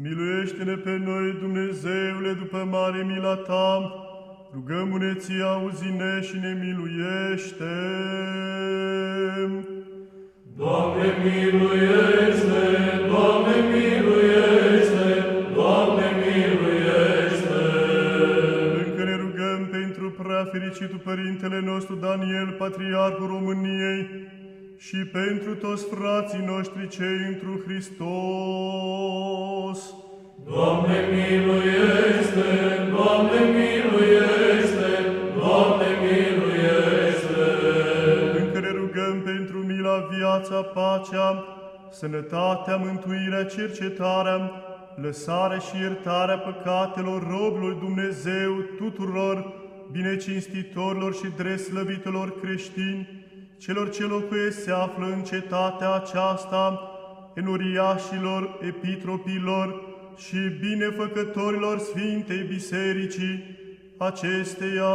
Miluiește-ne pe noi, Dumnezeule, după mare mila Ta, rugăm-ne ție, auzi-ne și ne miluiește. Doamne, miluiește! Doamne, miluiește! Doamne, miluiește! Încă ne rugăm pentru prea fericitul Părintele nostru Daniel, Patriarhul României, și pentru toți frații noștri cei întru Hristos. Rugăm pentru mila, viața, pacea, sănătatea, mântuirea, cercetarea, lăsarea și iertarea păcatelor robilor Dumnezeu tuturor binecinstitorilor și dreslăvitelor creștini, celor ce locuiesc se află în cetatea aceasta, enuriașilor, epitropilor și binefăcătorilor Sfintei Bisericii acesteia.